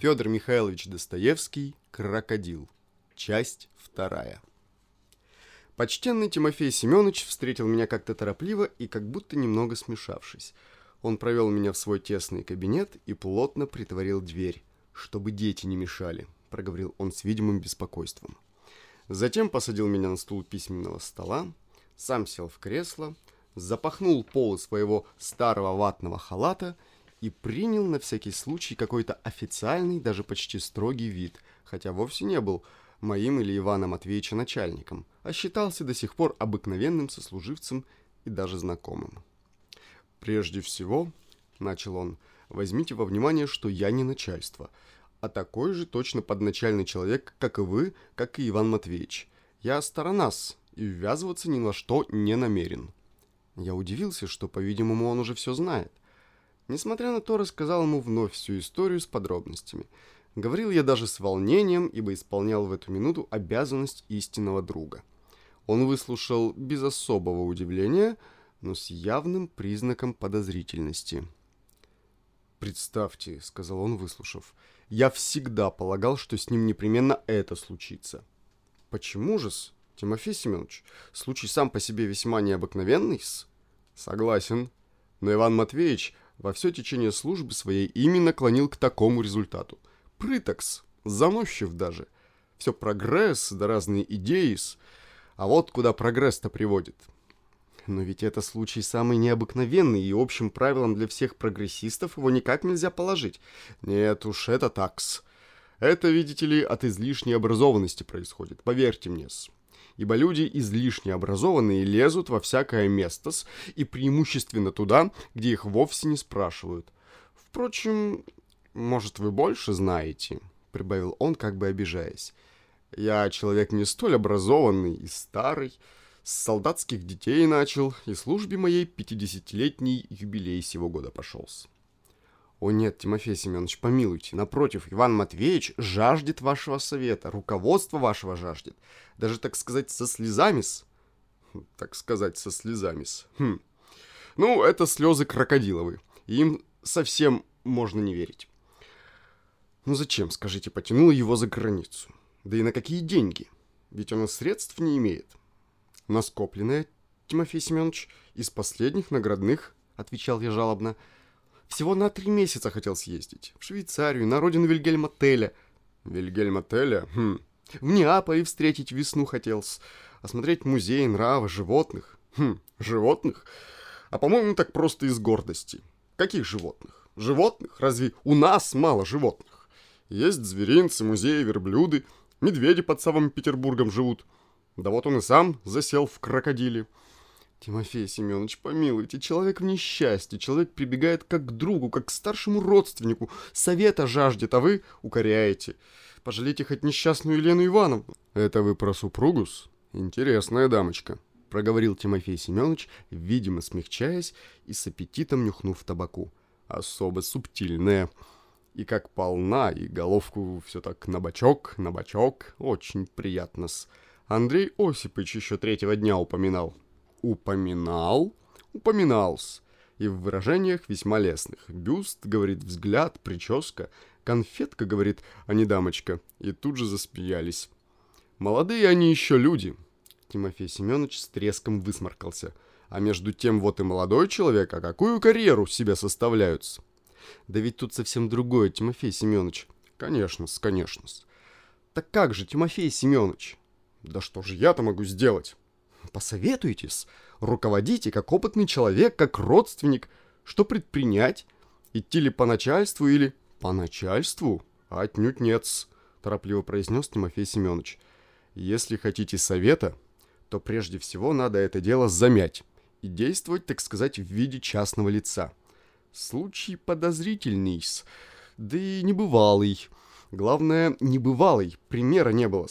Федор Михайлович Достоевский «Крокодил». Часть вторая. Почтенный Тимофей Семенович встретил меня как-то торопливо и как будто немного смешавшись. Он провел меня в свой тесный кабинет и плотно притворил дверь, чтобы дети не мешали, проговорил он с видимым беспокойством. Затем посадил меня на стул письменного стола, сам сел в кресло, запахнул полы своего старого ватного халата и принял на всякий случай какой-то официальный, даже почти строгий вид, хотя вовсе не был моим или Ивана Матвеевича начальником, а считался до сих пор обыкновенным сослуживцем и даже знакомым. «Прежде всего», — начал он, — «возьмите во внимание, что я не начальство, а такой же точно подначальный человек, как и вы, как и Иван Матвеевич. Я сторонас и ввязываться ни на что не намерен». Я удивился, что, по-видимому, он уже все знает — Несмотря на то, рассказал ему вновь всю историю с подробностями. Говорил я даже с волнением, ибо исполнял в эту минуту обязанность истинного друга. Он выслушал без особого удивления, но с явным признаком подозрительности. «Представьте», — сказал он, выслушав, — «я всегда полагал, что с ним непременно это случится». «Почему же-с, Тимофей Семенович? Случай сам по себе весьма необыкновенный-с?» «Согласен. Но Иван Матвеевич во все течение службы своей именно клонил к такому результату. Прытокс, заносчив даже. Все прогресс, да разные идеи. А вот куда прогресс-то приводит. Но ведь это случай самый необыкновенный, и общим правилом для всех прогрессистов его никак нельзя положить. Нет уж, это такс. Это, видите ли, от излишней образованности происходит, поверьте мне-с ибо люди излишне образованные лезут во всякое место и преимущественно туда, где их вовсе не спрашивают. Впрочем, может, вы больше знаете, прибавил он, как бы обижаясь. Я человек не столь образованный и старый, с солдатских детей начал, и службе моей пятидесятилетний юбилей сего года пошелся. «О нет, Тимофей Семенович, помилуйте. Напротив, Иван Матвеевич жаждет вашего совета, руководство вашего жаждет. Даже, так сказать, со слезами-с». Хм, «Так сказать, со слезами-с». Хм. Ну, это слезы крокодиловы. Им совсем можно не верить. Ну зачем, скажите, потянуло его за границу? Да и на какие деньги? Ведь он и средств не имеет. Наскопленное, Тимофей Семенович, из последних наградных, отвечал я жалобно, — всего на три месяца хотел съездить. В Швейцарию, на родину Вильгельма Теля. Вильгельма Теля? Хм. В Неаполе встретить весну хотел. Осмотреть музей нрава животных. Хм, животных? А по-моему, так просто из гордости. Каких животных? Животных? Разве у нас мало животных? Есть зверинцы, музеи, верблюды. Медведи под самым Петербургом живут. Да вот он и сам засел в крокодиле. Тимофей Семенович, помилуйте, человек в несчастье, человек прибегает как к другу, как к старшему родственнику, совета жаждет, а вы укоряете. Пожалейте хоть несчастную Елену Ивановну. Это вы про супругус? Интересная дамочка, проговорил Тимофей Семенович, видимо смягчаясь и с аппетитом нюхнув табаку. Особо субтильная. И как полна, и головку все так на бочок, на бочок. Очень приятно-с. Андрей Осипович еще третьего дня упоминал упоминал, упоминался, и в выражениях весьма лестных. Бюст, говорит, взгляд, прическа, конфетка, говорит, а не дамочка, и тут же засмеялись. Молодые они еще люди. Тимофей Семенович с треском высморкался. А между тем вот и молодой человек, а какую карьеру себе составляются? Да ведь тут совсем другое, Тимофей Семенович. Конечно-с, конечно-с. Так как же, Тимофей Семенович? Да что же я-то могу сделать? Посоветуйтесь, руководите как опытный человек, как родственник. Что предпринять? Идти ли по начальству или... По начальству? Отнюдь нет торопливо произнес Тимофей Семенович. Если хотите совета, то прежде всего надо это дело замять и действовать, так сказать, в виде частного лица. Случай подозрительный, да и небывалый. Главное, небывалый, примера не было,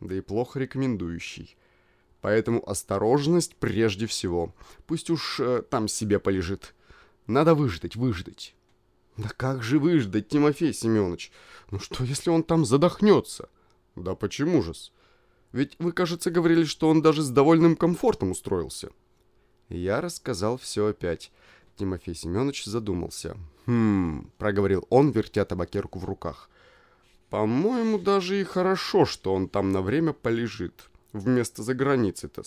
да и плохо рекомендующий. Поэтому осторожность прежде всего. Пусть уж э, там себе полежит. Надо выждать, выждать. Да как же выждать, Тимофей Семенович? Ну что, если он там задохнется? Да почему же-с? Ведь вы, кажется, говорили, что он даже с довольным комфортом устроился. Я рассказал все опять. Тимофей Семенович задумался. «Хм...» — проговорил он, вертя табакерку в руках. По-моему, даже и хорошо, что он там на время полежит, вместо за границей-то.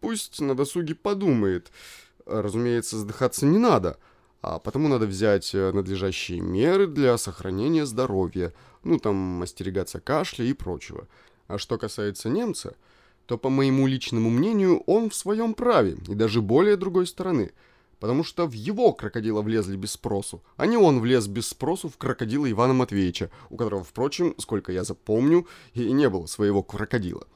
Пусть на досуге подумает. Разумеется, сдыхаться не надо, а потому надо взять э, надлежащие меры для сохранения здоровья, ну там остерегаться кашля и прочего. А что касается немца, то, по моему личному мнению, он в своем праве, и даже более другой стороны – потому что в его крокодила влезли без спросу, а не он влез без спросу в крокодила Ивана Матвеевича, у которого, впрочем, сколько я запомню, и не было своего крокодила.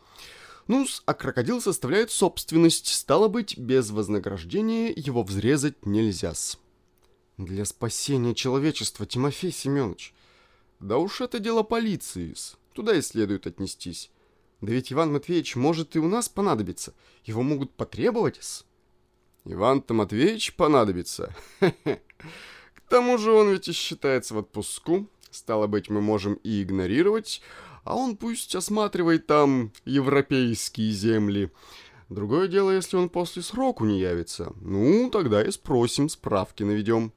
Ну а крокодил составляет собственность, стало быть, без вознаграждения его взрезать нельзя-с. Для спасения человечества, Тимофей Семенович. Да уж это дело полиции -с. Туда и следует отнестись. Да ведь Иван Матвеевич может и у нас понадобиться. Его могут потребовать -с. Иван-то Матвеевич понадобится. К тому же он ведь и считается в отпуску. Стало быть, мы можем и игнорировать, а он пусть осматривает там европейские земли. Другое дело, если он после сроку не явится. Ну, тогда и спросим, справки наведем.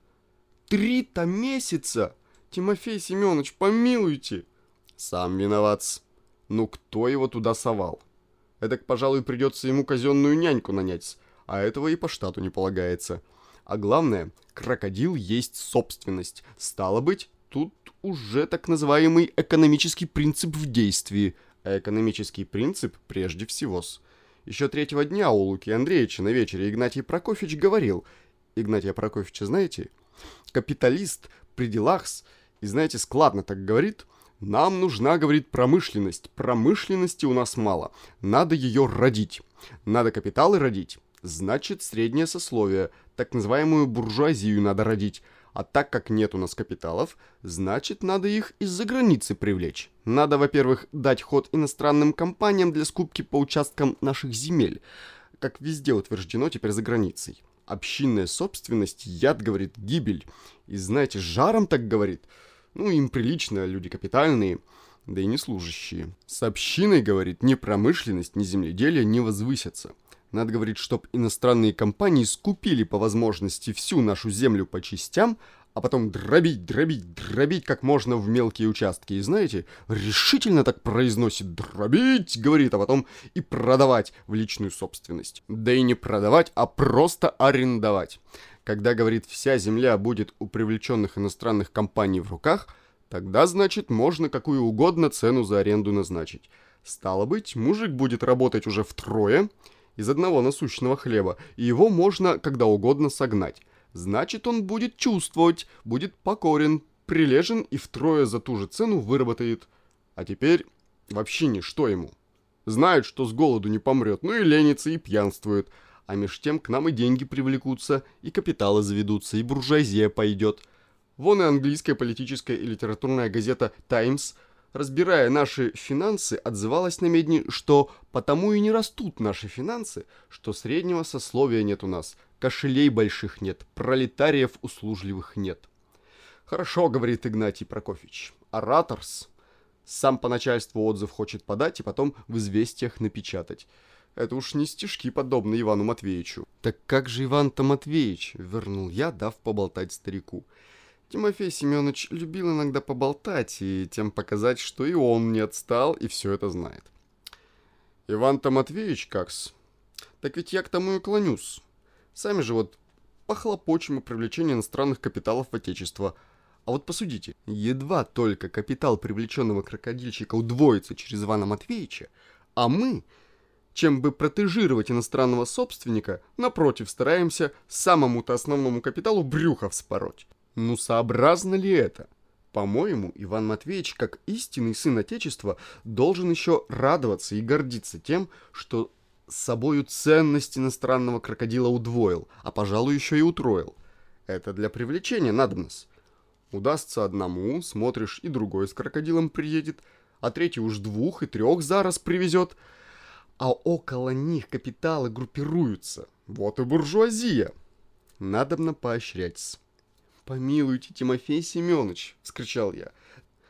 Три-то месяца! Тимофей Семенович, помилуйте! Сам виноват. Ну, кто его туда совал? Эдак, пожалуй, придется ему казенную няньку нанять а этого и по штату не полагается. А главное, крокодил есть собственность. Стало быть, тут уже так называемый экономический принцип в действии. А экономический принцип прежде всего -с. Еще третьего дня у Луки Андреевича на вечере Игнатий Прокофьевич говорил. Игнатия Прокофьевича знаете? Капиталист при делах -с, и знаете, складно так говорит. Нам нужна, говорит, промышленность. Промышленности у нас мало. Надо ее родить. Надо капиталы родить значит среднее сословие, так называемую буржуазию надо родить. А так как нет у нас капиталов, значит надо их из-за границы привлечь. Надо, во-первых, дать ход иностранным компаниям для скупки по участкам наших земель, как везде утверждено теперь за границей. Общинная собственность, яд, говорит, гибель. И знаете, жаром так говорит. Ну, им прилично, люди капитальные, да и не служащие. С общиной, говорит, ни промышленность, ни земледелие не возвысятся. Надо говорить, чтоб иностранные компании скупили по возможности всю нашу землю по частям, а потом дробить, дробить, дробить как можно в мелкие участки. И знаете, решительно так произносит «дробить», говорит, а потом и продавать в личную собственность. Да и не продавать, а просто арендовать. Когда, говорит, вся земля будет у привлеченных иностранных компаний в руках, тогда, значит, можно какую угодно цену за аренду назначить. Стало быть, мужик будет работать уже втрое, из одного насущного хлеба, и его можно когда угодно согнать. Значит, он будет чувствовать, будет покорен, прилежен и втрое за ту же цену выработает. А теперь вообще ничто ему. Знает, что с голоду не помрет, ну и ленится, и пьянствует. А меж тем к нам и деньги привлекутся, и капиталы заведутся, и буржуазия пойдет. Вон и английская политическая и литературная газета «Таймс» разбирая наши финансы, отзывалась на медни, что потому и не растут наши финансы, что среднего сословия нет у нас, кошелей больших нет, пролетариев услужливых нет. Хорошо, говорит Игнатий Прокофьевич, ораторс. Сам по начальству отзыв хочет подать и потом в известиях напечатать. Это уж не стишки, подобные Ивану Матвеевичу. Так как же Иван-то Матвеевич, вернул я, дав поболтать старику. Тимофей Семенович любил иногда поболтать и тем показать, что и он не отстал и все это знает. Иван-то Матвеевич как-с? Так ведь я к тому и клонюсь. Сами же вот похлопочем о привлечении иностранных капиталов в Отечество. А вот посудите, едва только капитал привлеченного крокодильчика удвоится через Ивана Матвеевича, а мы, чем бы протежировать иностранного собственника, напротив, стараемся самому-то основному капиталу брюхо вспороть. Ну, сообразно ли это? По-моему, Иван Матвеевич, как истинный сын Отечества, должен еще радоваться и гордиться тем, что собою ценность иностранного крокодила удвоил, а, пожалуй, еще и утроил. Это для привлечения надобность. Удастся одному, смотришь, и другой с крокодилом приедет, а третий уж двух и трех зараз привезет, а около них капиталы группируются. Вот и буржуазия. Надобно поощрять. «Помилуйте, Тимофей Семенович!» — вскричал я.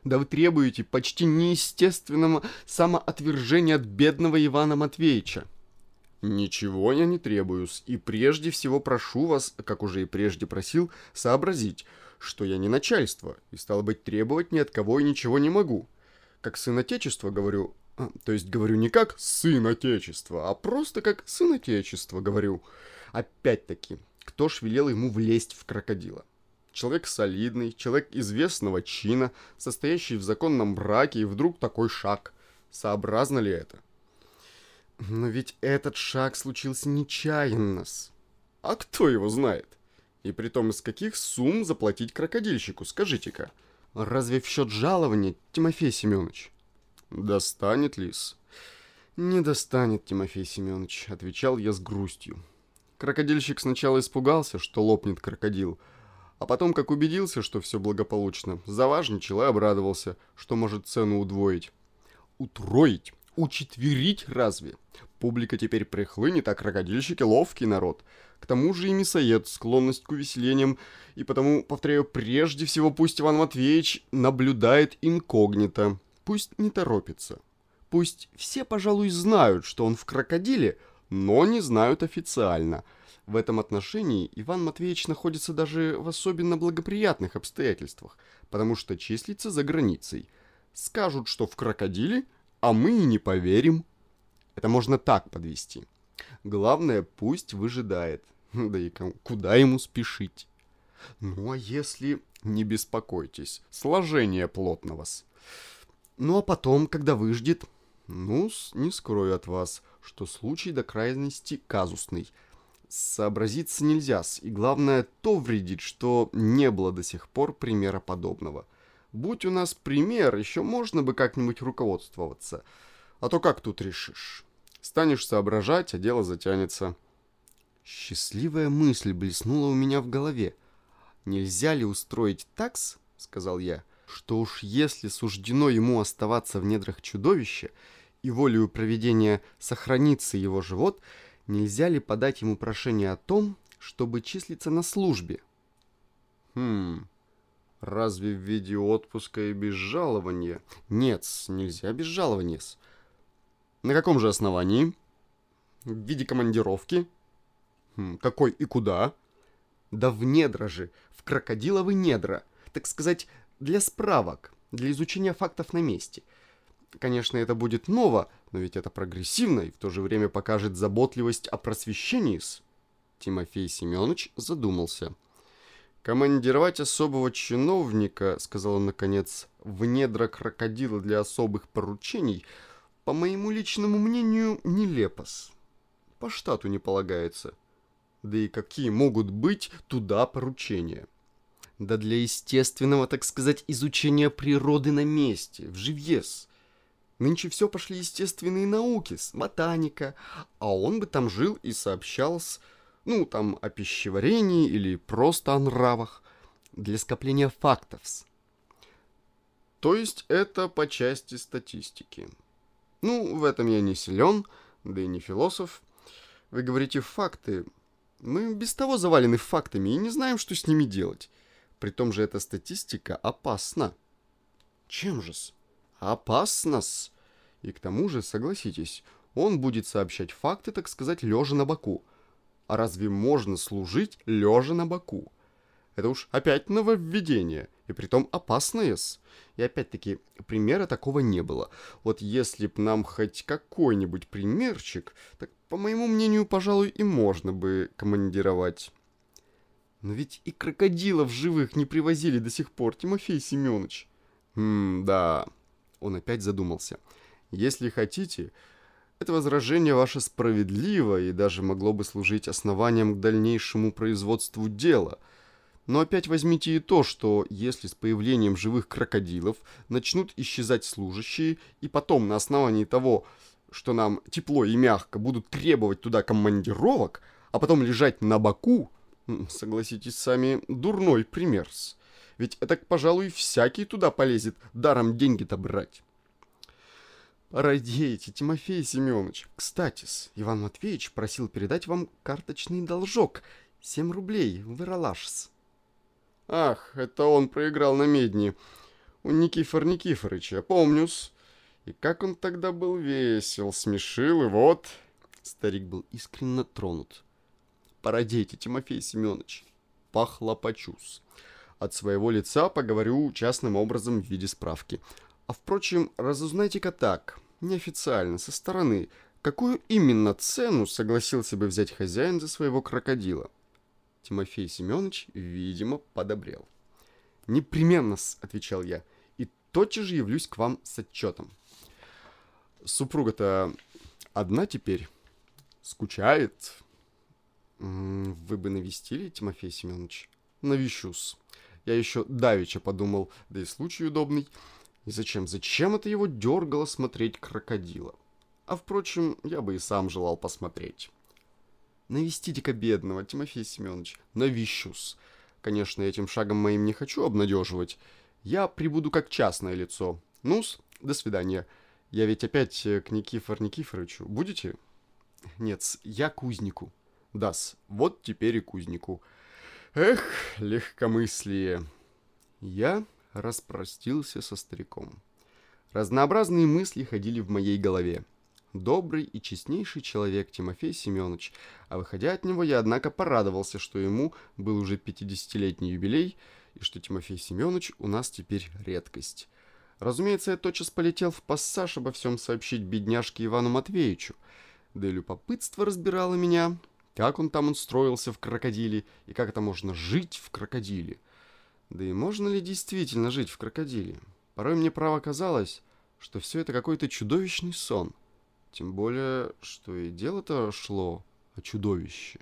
«Да вы требуете почти неестественного самоотвержения от бедного Ивана Матвеевича!» «Ничего я не требуюсь, и прежде всего прошу вас, как уже и прежде просил, сообразить, что я не начальство, и, стало быть, требовать ни от кого и ничего не могу. как сын Отечества говорю, а, то есть говорю не как сын Отечества, а просто как сын Отечества говорю. Опять-таки, кто ж велел ему влезть в крокодила? Человек солидный, человек известного чина, состоящий в законном браке, и вдруг такой шаг. Сообразно ли это? Но ведь этот шаг случился нечаянно. А кто его знает? И при том из каких сумм заплатить крокодильщику, скажите-ка? Разве в счет жалования, Тимофей Семенович? Достанет лис? Не достанет, Тимофей Семенович, отвечал я с грустью. Крокодильщик сначала испугался, что лопнет крокодил, а потом, как убедился, что все благополучно, заважничал и обрадовался, что может цену удвоить. Утроить? Учетверить разве? Публика теперь прихлынет, а крокодильщики ловкий народ. К тому же и мясоед, склонность к увеселениям, и потому, повторяю, прежде всего пусть Иван Матвеевич наблюдает инкогнито, пусть не торопится. Пусть все, пожалуй, знают, что он в крокодиле, но не знают официально. В этом отношении Иван Матвеевич находится даже в особенно благоприятных обстоятельствах, потому что числится за границей. Скажут, что в крокодиле, а мы и не поверим. Это можно так подвести. Главное, пусть выжидает. Да и куда ему спешить? Ну а если... Не беспокойтесь, сложение плотно вас. Ну а потом, когда выждет... Ну, не скрою от вас, что случай до крайности казусный. Сообразиться нельзя, и главное, то вредит, что не было до сих пор примера подобного. Будь у нас пример, еще можно бы как-нибудь руководствоваться. А то как тут решишь? Станешь соображать, а дело затянется. Счастливая мысль блеснула у меня в голове. «Нельзя ли устроить такс, — сказал я, — что уж если суждено ему оставаться в недрах чудовища, и волею проведения сохранится его живот, нельзя ли подать ему прошение о том, чтобы числиться на службе?» «Хм, разве в виде отпуска и без жалования?» «Нет, нельзя без жалования. На каком же основании? В виде командировки? Хм, какой и куда? Да в недра же, в крокодиловы недра. Так сказать, для справок, для изучения фактов на месте. Конечно, это будет ново, но ведь это прогрессивно и в то же время покажет заботливость о просвещении -с. Тимофей Семенович задумался. «Командировать особого чиновника, — сказал он наконец, — в недра крокодила для особых поручений — по моему личному мнению, нелепос. По штату не полагается. Да и какие могут быть туда поручения? Да для естественного, так сказать, изучения природы на месте, в живьес. Нынче все пошли естественные науки, ботаника, а он бы там жил и сообщал с, ну, там, о пищеварении или просто о нравах, для скопления фактов. То есть это по части статистики. Ну, в этом я не силен, да и не философ. Вы говорите факты. Мы без того завалены фактами и не знаем, что с ними делать. При том же эта статистика опасна. Чем же-с? Опасно-с. И к тому же, согласитесь, он будет сообщать факты, так сказать, лежа на боку. А разве можно служить лежа на боку? Это уж опять нововведение, и притом опасное-с. И опять-таки, примера такого не было. Вот если б нам хоть какой-нибудь примерчик, так, по моему мнению, пожалуй, и можно бы командировать. Но ведь и крокодилов живых не привозили до сих пор, Тимофей Семенович. Хм, да. Он опять задумался. Если хотите, это возражение ваше справедливо и даже могло бы служить основанием к дальнейшему производству дела – но опять возьмите и то, что если с появлением живых крокодилов начнут исчезать служащие, и потом на основании того, что нам тепло и мягко будут требовать туда командировок, а потом лежать на боку, согласитесь сами, дурной пример -с. Ведь это, пожалуй, всякий туда полезет даром деньги-то брать. Радеете, Тимофей Семенович. Кстати, Иван Матвеевич просил передать вам карточный должок. 7 рублей в Иралашс. Ах, это он проиграл на медни. У Никифор Никифорыча, помню-с. И как он тогда был весел, смешил, и вот... Старик был искренне тронут. Породейте, Тимофей Семенович. Похлопочусь. От своего лица поговорю частным образом в виде справки. А впрочем, разузнайте-ка так, неофициально, со стороны, какую именно цену согласился бы взять хозяин за своего крокодила? Тимофей Семенович, видимо, подобрел. «Непременно отвечал я, — «и тотчас же явлюсь к вам с отчетом». «Супруга-то одна теперь? Скучает?» «Вы бы навестили, Тимофей Семенович?» «Навещусь. Я еще давеча подумал, да и случай удобный. И зачем, зачем это его дергало смотреть крокодила? А впрочем, я бы и сам желал посмотреть». «Навестите-ка бедного, Тимофей Семенович, навещусь. Конечно, этим шагом моим не хочу обнадеживать. Я прибуду как частное лицо. Ну-с, до свидания. Я ведь опять к Никифор Никифоровичу. Будете?» «Нет, я кузнику». Дас, вот теперь и кузнику. Эх, легкомыслие. Я распростился со стариком. Разнообразные мысли ходили в моей голове. Добрый и честнейший человек Тимофей Семенович, а выходя от него, я, однако, порадовался, что ему был уже 50-летний юбилей, и что Тимофей Семенович у нас теперь редкость. Разумеется, я тотчас полетел в пассаж обо всем сообщить бедняжке Ивану Матвеевичу, да и любопытство разбирало меня, как он там устроился в крокодиле, и как это можно жить в крокодиле. Да и можно ли действительно жить в крокодиле? Порой мне право казалось, что все это какой-то чудовищный сон. Тем более, что и дело-то шло о чудовище.